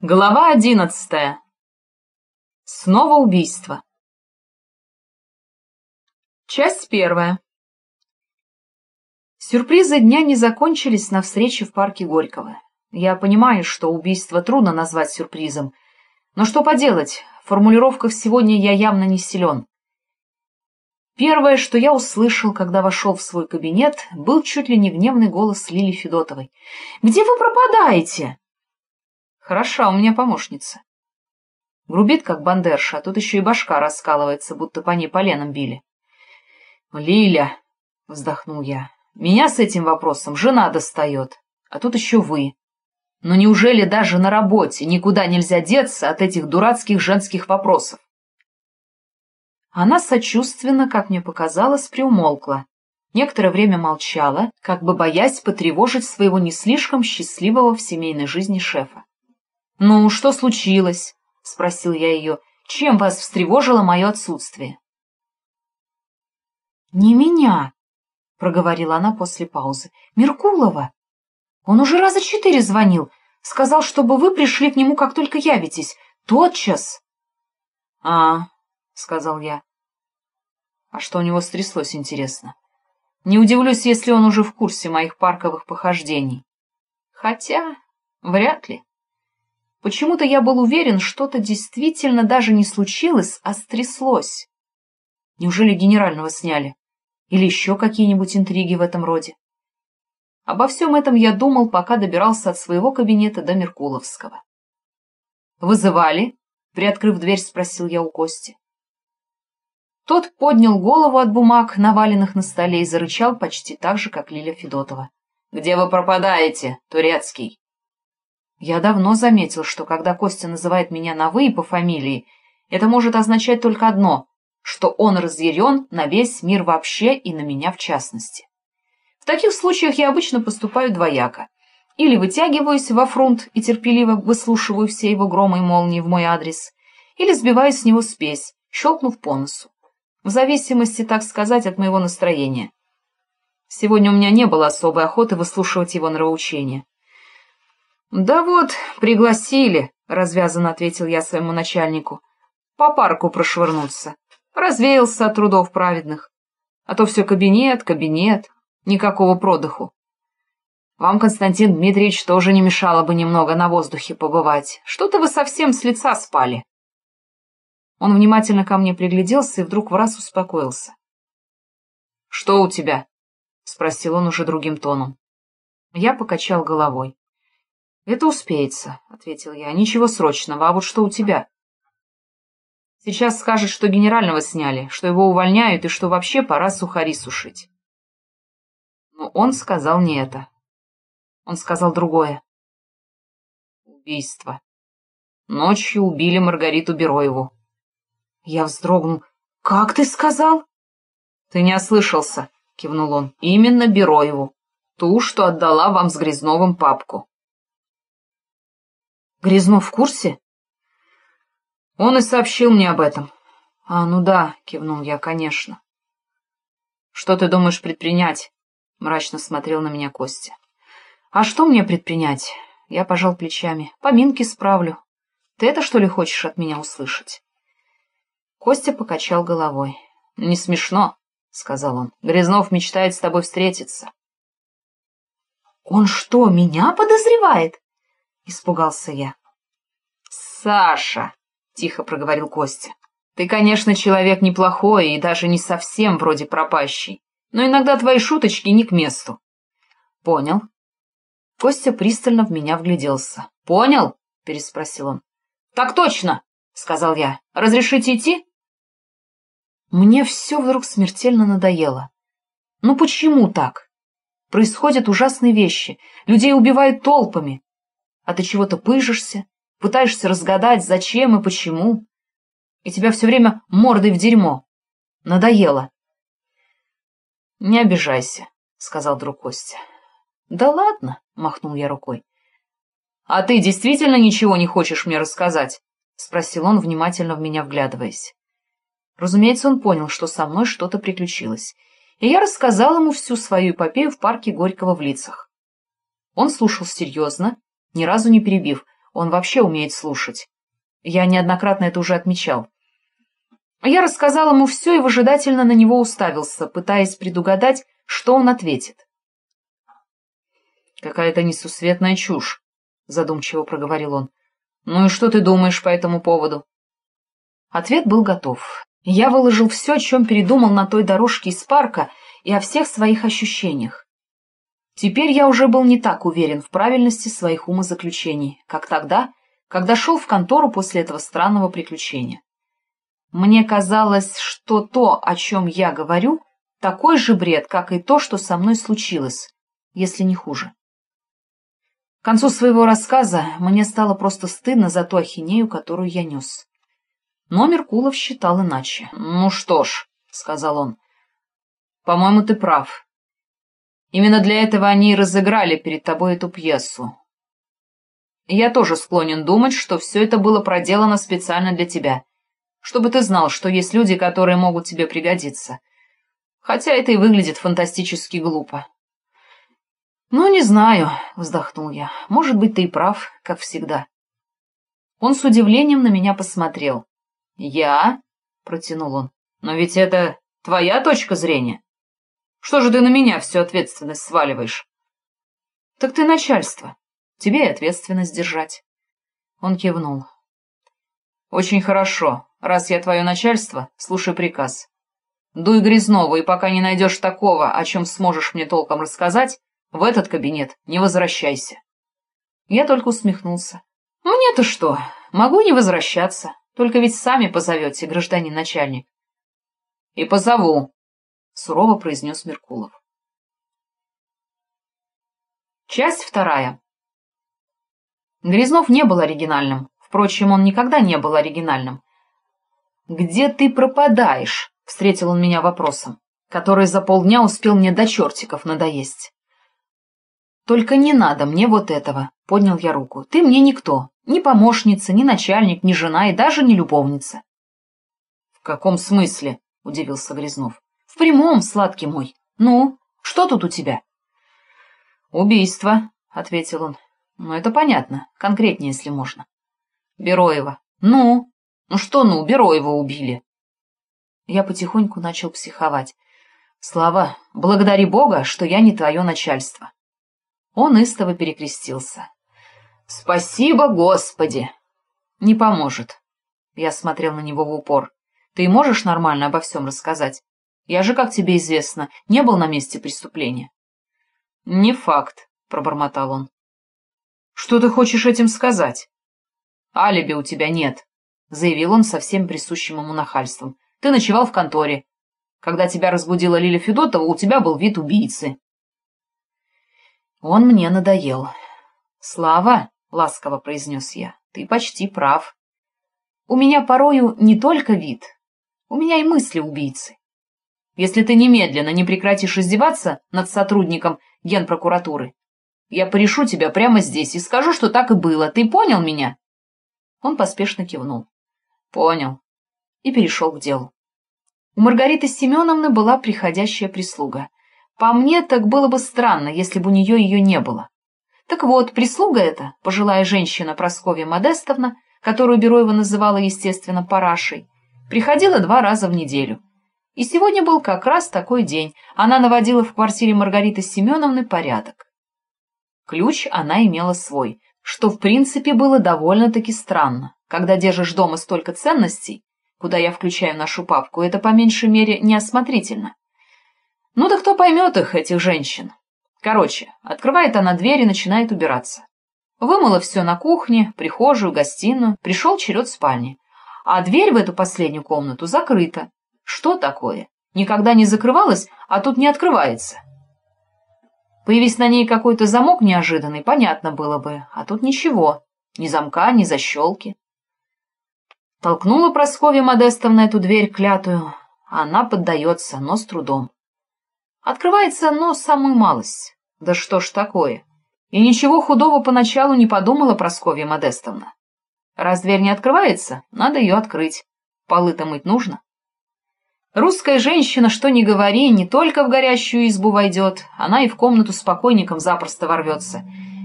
Глава одиннадцатая. Снова убийство. Часть первая. Сюрпризы дня не закончились на встрече в парке Горького. Я понимаю, что убийство трудно назвать сюрпризом, но что поделать, в формулировках сегодня я явно не силен. Первое, что я услышал, когда вошел в свой кабинет, был чуть ли не гневный голос Лили Федотовой. «Где вы пропадаете?» Хороша у меня помощница. Грубит, как бандерша, а тут еще и башка раскалывается, будто по ней поленом били. «Лиля!» — вздохнул я. «Меня с этим вопросом жена достает, а тут еще вы. Но неужели даже на работе никуда нельзя деться от этих дурацких женских вопросов?» Она сочувственно, как мне показалось, приумолкла. Некоторое время молчала, как бы боясь потревожить своего не слишком счастливого в семейной жизни шефа. «Ну, что случилось?» — спросил я ее. «Чем вас встревожило мое отсутствие?» «Не меня», — проговорила она после паузы. «Меркулова. Он уже раза четыре звонил. Сказал, чтобы вы пришли к нему, как только явитесь. Тотчас». «А, — сказал я. А что у него стряслось, интересно? Не удивлюсь, если он уже в курсе моих парковых похождений. Хотя, вряд ли. Почему-то я был уверен, что-то действительно даже не случилось, а стряслось. Неужели генерального сняли? Или еще какие-нибудь интриги в этом роде? Обо всем этом я думал, пока добирался от своего кабинета до Меркуловского. «Вызывали?» — приоткрыв дверь, спросил я у Кости. Тот поднял голову от бумаг, наваленных на столе, и зарычал почти так же, как Лиля Федотова. «Где вы пропадаете, Турецкий?» Я давно заметил, что когда Костя называет меня на «вы» по фамилии, это может означать только одно — что он разъярен на весь мир вообще и на меня в частности. В таких случаях я обычно поступаю двояко. Или вытягиваюсь во фрунт и терпеливо выслушиваю все его громы и молнии в мой адрес, или сбиваю с него спесь, щелкнув по носу. В зависимости, так сказать, от моего настроения. Сегодня у меня не было особой охоты выслушивать его нравоучения. «Да вот, пригласили», — развязанно ответил я своему начальнику. «По парку прошвырнуться. Развеялся от трудов праведных. А то все кабинет, кабинет, никакого продыху. Вам, Константин Дмитриевич, тоже не мешало бы немного на воздухе побывать. Что-то вы совсем с лица спали». Он внимательно ко мне пригляделся и вдруг в раз успокоился. «Что у тебя?» — спросил он уже другим тоном. Я покачал головой. «Это успеется», — ответил я. «Ничего срочного. А вот что у тебя?» «Сейчас скажет, что генерального сняли, что его увольняют и что вообще пора сухари сушить». Но он сказал не это. Он сказал другое. Убийство. Ночью убили Маргариту Бероеву. Я вздрогнул. «Как ты сказал?» «Ты не ослышался», — кивнул он. «Именно Бероеву. Ту, что отдала вам с Грязновым папку». Грязнов в курсе? Он и сообщил мне об этом. А, ну да, кивнул я, конечно. Что ты думаешь предпринять? Мрачно смотрел на меня Костя. А что мне предпринять? Я пожал плечами. Поминки справлю. Ты это, что ли, хочешь от меня услышать? Костя покачал головой. «Не смешно», — сказал он. «Грязнов мечтает с тобой встретиться». «Он что, меня подозревает?» Испугался я. «Саша!» — тихо проговорил Костя. «Ты, конечно, человек неплохой и даже не совсем вроде пропащий, но иногда твои шуточки не к месту». «Понял». Костя пристально в меня вгляделся. «Понял?» — переспросил он. «Так точно!» — сказал я. «Разрешите идти?» Мне все вдруг смертельно надоело. Ну почему так? Происходят ужасные вещи, людей убивают толпами, а ты чего-то пыжишься, пытаешься разгадать, зачем и почему, и тебя все время мордой в дерьмо. Надоело. — Не обижайся, — сказал друг Костя. — Да ладно, — махнул я рукой. — А ты действительно ничего не хочешь мне рассказать? — спросил он, внимательно в меня вглядываясь. Разумеется, он понял, что со мной что-то приключилось, и я рассказал ему всю свою эпопею в парке Горького в лицах. Он слушал серьезно, ни разу не перебив. Он вообще умеет слушать. Я неоднократно это уже отмечал. Я рассказал ему все и выжидательно на него уставился, пытаясь предугадать, что он ответит. «Какая-то несусветная чушь», — задумчиво проговорил он. «Ну и что ты думаешь по этому поводу?» Ответ был готов. Я выложил все, о чем передумал на той дорожке из парка, и о всех своих ощущениях. Теперь я уже был не так уверен в правильности своих умозаключений, как тогда, когда шел в контору после этого странного приключения. Мне казалось, что то, о чем я говорю, такой же бред, как и то, что со мной случилось, если не хуже. К концу своего рассказа мне стало просто стыдно за ту ахинею, которую я нес. Но Меркулов считал иначе. «Ну что ж», — сказал он, — «по-моему, ты прав. Именно для этого они и разыграли перед тобой эту пьесу. Я тоже склонен думать, что все это было проделано специально для тебя, чтобы ты знал, что есть люди, которые могут тебе пригодиться. Хотя это и выглядит фантастически глупо. «Ну, не знаю», — вздохнул я. «Может быть, ты и прав, как всегда». Он с удивлением на меня посмотрел. «Я?» — протянул он. «Но ведь это твоя точка зрения. Что же ты на меня всю ответственность сваливаешь?» «Так ты начальство. Тебе и ответственность держать». Он кивнул. «Очень хорошо. Раз я твое начальство, слушай приказ. Дуй грязного, и пока не найдешь такого, о чем сможешь мне толком рассказать, в этот кабинет не возвращайся. Я только усмехнулся. Мне-то что, могу не возвращаться, только ведь сами позовете, гражданин начальник. И позову, сурово произнес Меркулов. Часть вторая. Грязнов не был оригинальным, впрочем, он никогда не был оригинальным. «Где ты пропадаешь?» — встретил он меня вопросом, который за полдня успел мне до чертиков надоесть. «Только не надо мне вот этого», — поднял я руку. «Ты мне никто, ни помощница, ни начальник, ни жена и даже не любовница». «В каком смысле?» — удивился Грязнов. «В прямом, сладкий мой. Ну, что тут у тебя?» «Убийство», — ответил он. «Ну, это понятно, конкретнее, если можно». «Бероева». «Ну?» «Ну что, ну, Бероева убили». Я потихоньку начал психовать. «Слава, благодари Бога, что я не твое начальство». Он истово перекрестился. «Спасибо, Господи!» «Не поможет». Я смотрел на него в упор. «Ты можешь нормально обо всем рассказать? Я же, как тебе известно, не был на месте преступления». «Не факт», — пробормотал он. «Что ты хочешь этим сказать?» «Алиби у тебя нет», — заявил он со всем присущим ему нахальством. «Ты ночевал в конторе. Когда тебя разбудила Лиля Федотова, у тебя был вид убийцы». Он мне надоел. «Слава», — ласково произнес я, — «ты почти прав. У меня порою не только вид, у меня и мысли убийцы. Если ты немедленно не прекратишь издеваться над сотрудником генпрокуратуры, я порешу тебя прямо здесь и скажу, что так и было. Ты понял меня?» Он поспешно кивнул. «Понял». И перешел к делу. У Маргариты Семеновны была приходящая прислуга. По мне, так было бы странно, если бы у нее ее не было. Так вот, прислуга эта, пожилая женщина Прасковья Модестовна, которую Бероева называла, естественно, парашей, приходила два раза в неделю. И сегодня был как раз такой день. Она наводила в квартире Маргариты Семеновны порядок. Ключ она имела свой, что в принципе было довольно-таки странно. Когда держишь дома столько ценностей, куда я включаю нашу папку, это по меньшей мере неосмотрительно. Ну да кто поймет их, этих женщин? Короче, открывает она дверь и начинает убираться. Вымыла все на кухне, прихожую, гостиную, пришел черед спальни. А дверь в эту последнюю комнату закрыта. Что такое? Никогда не закрывалась, а тут не открывается. Появись на ней какой-то замок неожиданный, понятно было бы, а тут ничего, ни замка, ни защелки. Толкнула Прасковья Модестовна эту дверь клятую, она поддается, но с трудом. Открывается оно самую малость. Да что ж такое? И ничего худого поначалу не подумала Прасковья Модестовна. Раз дверь не открывается, надо ее открыть. Полы-то мыть нужно. Русская женщина, что ни говори, не только в горящую избу войдет, она и в комнату с покойником запросто ворвется,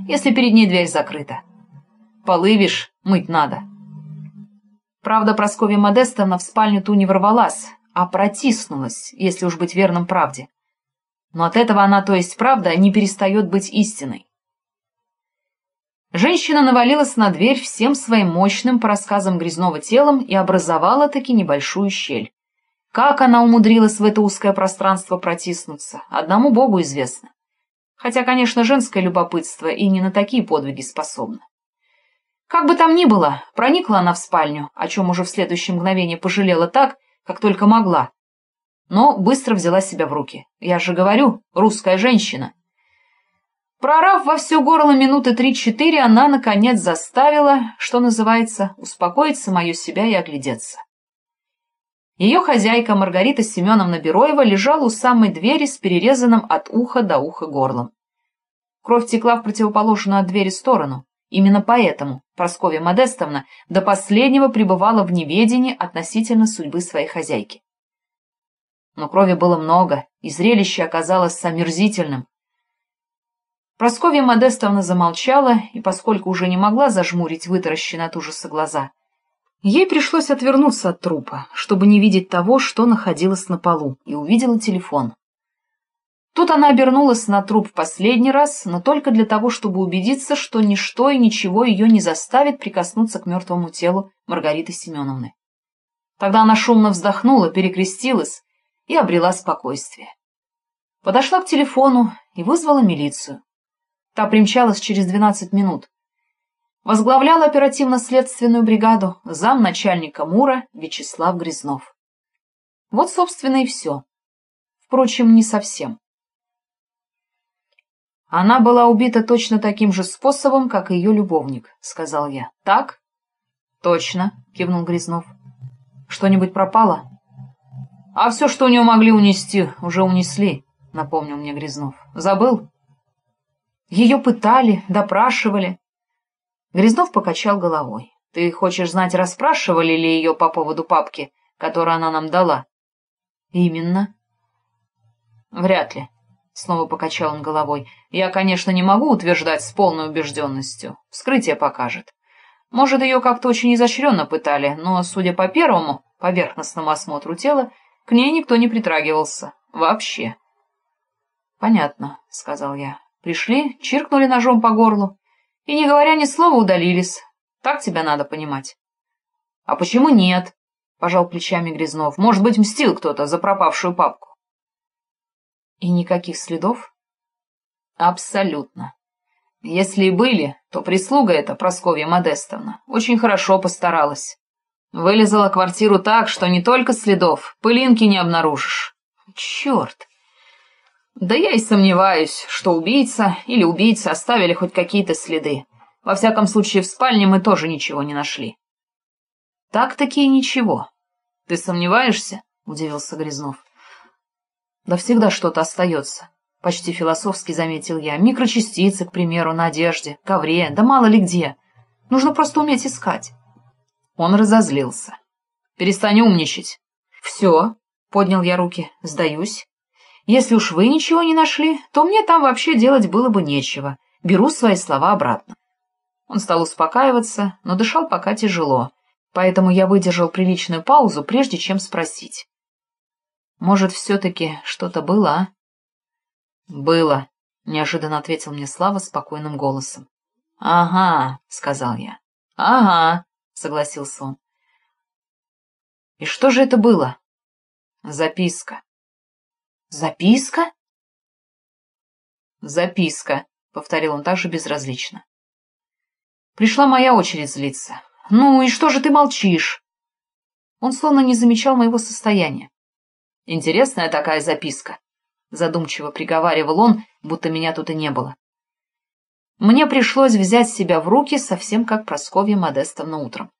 если перед ней дверь закрыта. Полы, вишь, мыть надо. Правда, Прасковья Модестовна в спальню ту не ворвалась, а протиснулась, если уж быть верным правде. Но от этого она, то есть правда, не перестает быть истиной. Женщина навалилась на дверь всем своим мощным, по рассказам грязного телом, и образовала таки небольшую щель. Как она умудрилась в это узкое пространство протиснуться, одному богу известно. Хотя, конечно, женское любопытство и не на такие подвиги способно. Как бы там ни было, проникла она в спальню, о чем уже в следующее мгновение пожалела так, как только могла. Но быстро взяла себя в руки. Я же говорю, русская женщина. Прорав во все горло минуты три-четыре, она, наконец, заставила, что называется, успокоить самое себя и оглядеться. Ее хозяйка Маргарита Семеновна Бероева лежала у самой двери с перерезанным от уха до уха горлом. Кровь текла в противоположную от двери сторону. Именно поэтому Прасковья Модестовна до последнего пребывала в неведении относительно судьбы своей хозяйки. Но крови было много, и зрелище оказалось омерзительным. Прасковья Модестовна замолчала, и поскольку уже не могла зажмурить вытаращенные от ужаса глаза, ей пришлось отвернуться от трупа, чтобы не видеть того, что находилось на полу, и увидела телефон. Тут она обернулась на труп в последний раз, но только для того, чтобы убедиться, что ничто и ничего ее не заставит прикоснуться к мертвому телу Маргариты Семеновны. Тогда она шумно вздохнула, перекрестилась и обрела спокойствие. Подошла к телефону и вызвала милицию. Та примчалась через двенадцать минут. Возглавлял оперативно-следственную бригаду замначальника МУРа Вячеслав Грязнов. Вот, собственно, и все. Впрочем, не совсем. Она была убита точно таким же способом, как и ее любовник, — сказал я. — Так? — Точно, — кивнул Грязнов. — Что-нибудь пропало? — А все, что у нее могли унести, уже унесли, — напомнил мне Грязнов. — Забыл? Ее пытали, допрашивали. Грязнов покачал головой. — Ты хочешь знать, расспрашивали ли ее по поводу папки, которую она нам дала? — Именно. — Вряд ли. — снова покачал он головой. — Я, конечно, не могу утверждать с полной убежденностью. Вскрытие покажет. Может, ее как-то очень изощренно пытали, но, судя по первому, поверхностному осмотру тела, к ней никто не притрагивался. Вообще. — Понятно, — сказал я. Пришли, чиркнули ножом по горлу и, не говоря ни слова, удалились. Так тебя надо понимать. — А почему нет? — пожал плечами Грязнов. — Может быть, мстил кто-то за пропавшую папку. И никаких следов? Абсолютно. Если и были, то прислуга эта, Прасковья Модестовна, очень хорошо постаралась. Вылезала квартиру так, что не только следов, пылинки не обнаружишь. Черт! Да я и сомневаюсь, что убийца или убийцы оставили хоть какие-то следы. Во всяком случае, в спальне мы тоже ничего не нашли. Так-таки ничего. Ты сомневаешься? — удивился Грязнов. Да всегда что-то остается. Почти философски заметил я. Микрочастицы, к примеру, на одежде, ковре, да мало ли где. Нужно просто уметь искать. Он разозлился. Перестань умничать. Все, поднял я руки, сдаюсь. Если уж вы ничего не нашли, то мне там вообще делать было бы нечего. Беру свои слова обратно. Он стал успокаиваться, но дышал пока тяжело, поэтому я выдержал приличную паузу, прежде чем спросить. Может, все-таки что-то было, а? — Было, — неожиданно ответил мне Слава спокойным голосом. — Ага, — сказал я. — Ага, — согласился он. — И что же это было? — Записка. — Записка? — Записка, — повторил он также безразлично. Пришла моя очередь злиться. — Ну и что же ты молчишь? Он словно не замечал моего состояния. Интересная такая записка, задумчиво приговаривал он, будто меня тут и не было. Мне пришлось взять себя в руки, совсем как Прасковья Модестовна утром.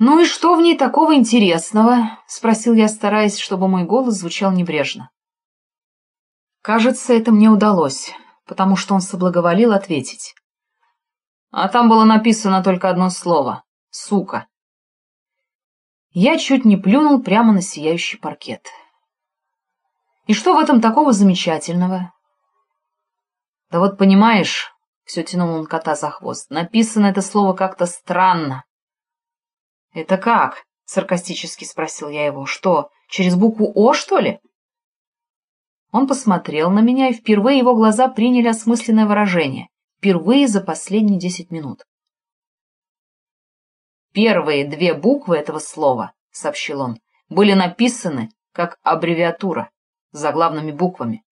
«Ну и что в ней такого интересного?» — спросил я, стараясь, чтобы мой голос звучал небрежно. Кажется, это мне удалось, потому что он соблаговолил ответить. А там было написано только одно слово — «сука». Я чуть не плюнул прямо на сияющий паркет. И что в этом такого замечательного? Да вот понимаешь, Все тянул он кота за хвост. Написано это слово как-то странно. Это как? Саркастически спросил я его. Что, через букву О, что ли? Он посмотрел на меня, и впервые его глаза приняли осмысленное выражение. Впервые за последние десять минут. Первые две буквы этого слова, — сообщил он, — были написаны как аббревиатура, заглавными буквами.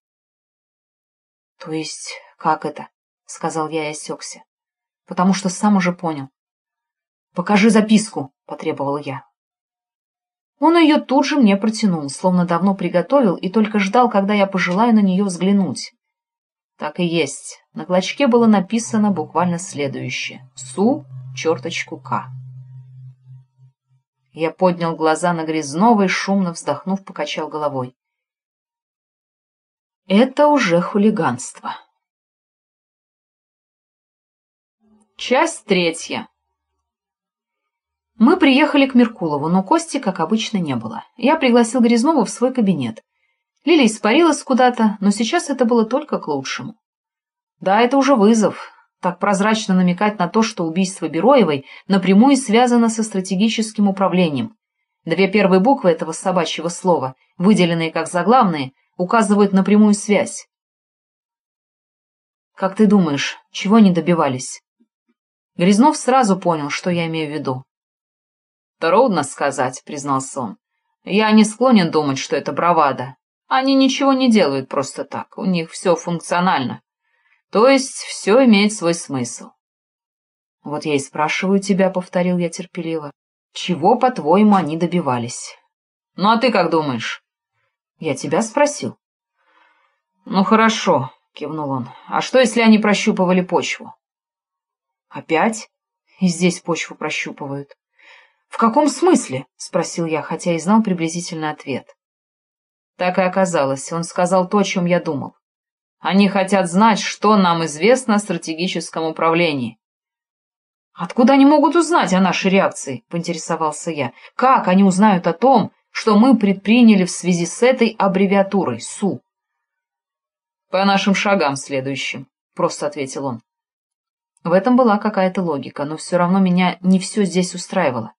— То есть как это? — сказал я и осекся. — Потому что сам уже понял. — Покажи записку, — потребовал я. Он ее тут же мне протянул, словно давно приготовил и только ждал, когда я пожелаю на нее взглянуть. Так и есть. На клочке было написано буквально следующее. Су, черточку К. Я поднял глаза на Грязнова и, шумно вздохнув, покачал головой. Это уже хулиганство. Часть третья. Мы приехали к Меркулову, но Кости, как обычно, не было. Я пригласил Грязнова в свой кабинет. Лиля испарилась куда-то, но сейчас это было только к лучшему. Да, это уже вызов. Так прозрачно намекать на то, что убийство Бероевой напрямую связано со стратегическим управлением. Две первые буквы этого собачьего слова, выделенные как заглавные, указывают на прямую связь. «Как ты думаешь, чего они добивались?» Грязнов сразу понял, что я имею в виду. «Трудно сказать», — признался он. «Я не склонен думать, что это бравада. Они ничего не делают просто так, у них все функционально. То есть все имеет свой смысл». «Вот я и спрашиваю тебя», — повторил я терпеливо. «Чего, по-твоему, они добивались?» «Ну а ты как думаешь?» «Я тебя спросил». «Ну хорошо», — кивнул он. «А что, если они прощупывали почву?» «Опять?» «И здесь почву прощупывают». «В каком смысле?» — спросил я, хотя и знал приблизительный ответ. Так и оказалось, он сказал то, о чем я думал. Они хотят знать, что нам известно о стратегическом управлении. «Откуда они могут узнать о нашей реакции?» — поинтересовался я. «Как они узнают о том, что мы предприняли в связи с этой аббревиатурой СУ?» «По нашим шагам следующим», — просто ответил он. В этом была какая-то логика, но все равно меня не все здесь устраивало.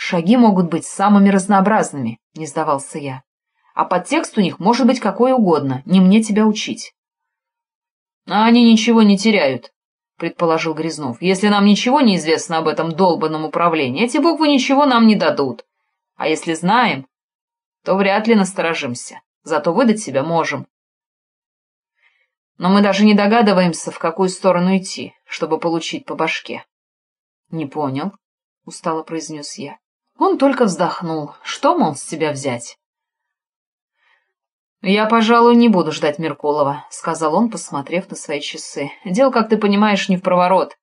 Шаги могут быть самыми разнообразными, не сдавался я. А подтекст у них может быть какой угодно, не мне тебя учить. А они ничего не теряют, предположил Грязнов. Если нам ничего не известно об этом долбанном управлении, эти буквы ничего нам не дадут. А если знаем, то вряд ли насторожимся. Зато выдать себя можем. Но мы даже не догадываемся, в какую сторону идти, чтобы получить по башке. — Не понял, — устало произнес я. Он только вздохнул. Что, мол, с тебя взять? «Я, пожалуй, не буду ждать Меркулова», — сказал он, посмотрев на свои часы. «Дело, как ты понимаешь, не в проворот.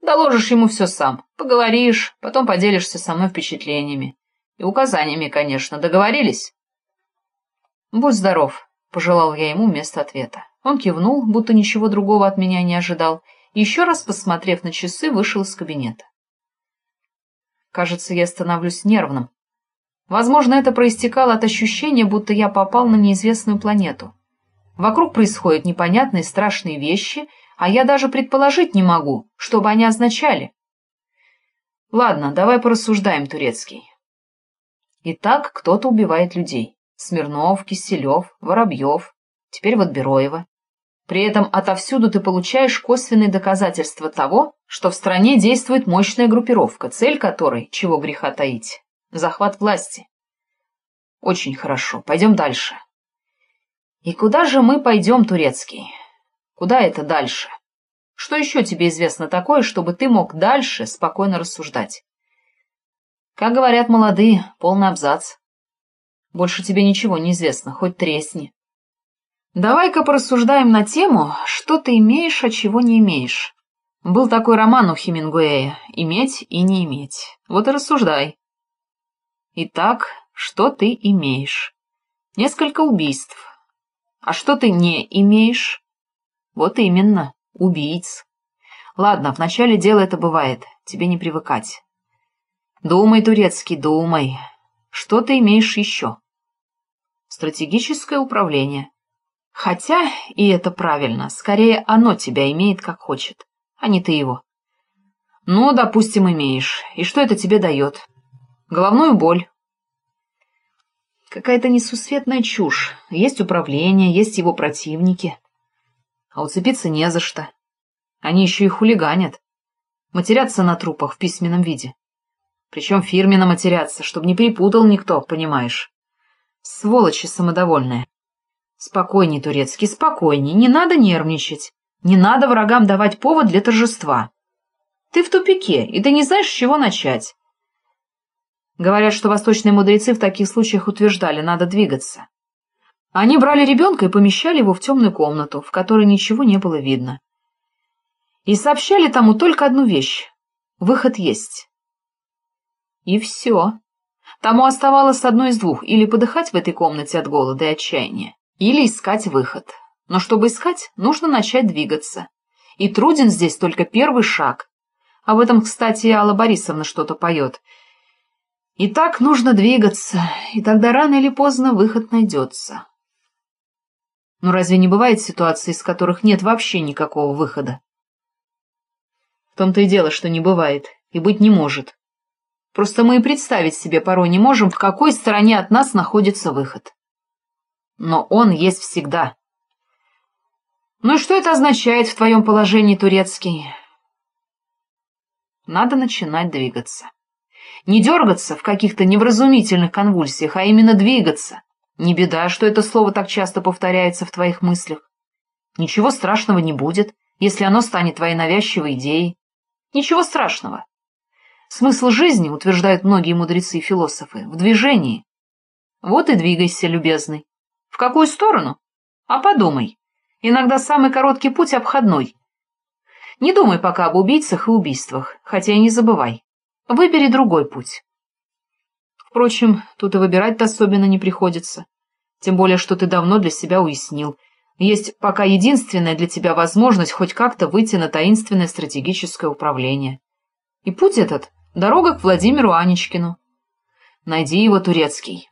Доложишь ему все сам, поговоришь, потом поделишься со мной впечатлениями. И указаниями, конечно. Договорились?» «Будь здоров», — пожелал я ему вместо ответа. Он кивнул, будто ничего другого от меня не ожидал, и еще раз, посмотрев на часы, вышел из кабинета. Кажется, я становлюсь нервным. Возможно, это проистекало от ощущения, будто я попал на неизвестную планету. Вокруг происходят непонятные страшные вещи, а я даже предположить не могу, что бы они означали. Ладно, давай порассуждаем, турецкий. Итак, кто-то убивает людей. Смирнов, Киселев, Воробьев, теперь вот Бероева. При этом отовсюду ты получаешь косвенные доказательства того, что в стране действует мощная группировка, цель которой, чего греха таить, захват власти. Очень хорошо, пойдем дальше. И куда же мы пойдем, Турецкий? Куда это дальше? Что еще тебе известно такое, чтобы ты мог дальше спокойно рассуждать? Как говорят молодые, полный абзац. Больше тебе ничего не известно, хоть тресни. Давай-ка порассуждаем на тему, что ты имеешь, а чего не имеешь. Был такой роман у Хемингуэя «Иметь и не иметь». Вот и рассуждай. Итак, что ты имеешь? Несколько убийств. А что ты не имеешь? Вот именно, убийц. Ладно, в начале дела это бывает, тебе не привыкать. Думай, турецкий, думай. Что ты имеешь еще? Стратегическое управление. Хотя, и это правильно, скорее оно тебя имеет как хочет, а не ты его. Ну, допустим, имеешь. И что это тебе дает? Головную боль. Какая-то несусветная чушь. Есть управление, есть его противники. А уцепиться не за что. Они еще и хулиганят. Матерятся на трупах в письменном виде. Причем фирменно матерятся, чтобы не перепутал никто, понимаешь. Сволочи самодовольные. Спокойней, Турецкий, спокойней, не надо нервничать. Не надо врагам давать повод для торжества. Ты в тупике, и ты не знаешь, с чего начать. Говорят, что восточные мудрецы в таких случаях утверждали, надо двигаться. Они брали ребенка и помещали его в темную комнату, в которой ничего не было видно. И сообщали тому только одну вещь — выход есть. И все. Тому оставалось одно из двух — или подыхать в этой комнате от голода и отчаяния, или искать выход. Но чтобы искать, нужно начать двигаться. И труден здесь только первый шаг. Об этом, кстати, Алла Борисовна что-то поет. И так нужно двигаться, и тогда рано или поздно выход найдется. Но разве не бывает ситуаций, из которых нет вообще никакого выхода? В том-то и дело, что не бывает, и быть не может. Просто мы и представить себе порой не можем, в какой стороне от нас находится выход но он есть всегда. Ну и что это означает в твоем положении, турецкий? Надо начинать двигаться. Не дергаться в каких-то невразумительных конвульсиях, а именно двигаться. Не беда, что это слово так часто повторяется в твоих мыслях. Ничего страшного не будет, если оно станет твоей навязчивой идеей. Ничего страшного. Смысл жизни, утверждают многие мудрецы и философы, в движении. Вот и двигайся, любезный. В какую сторону? А подумай. Иногда самый короткий путь обходной. Не думай пока об убийцах и убийствах, хотя и не забывай. Выбери другой путь. Впрочем, тут и выбирать-то особенно не приходится. Тем более, что ты давно для себя уяснил. Есть пока единственная для тебя возможность хоть как-то выйти на таинственное стратегическое управление. И путь этот — дорога к Владимиру Анечкину. Найди его, Турецкий.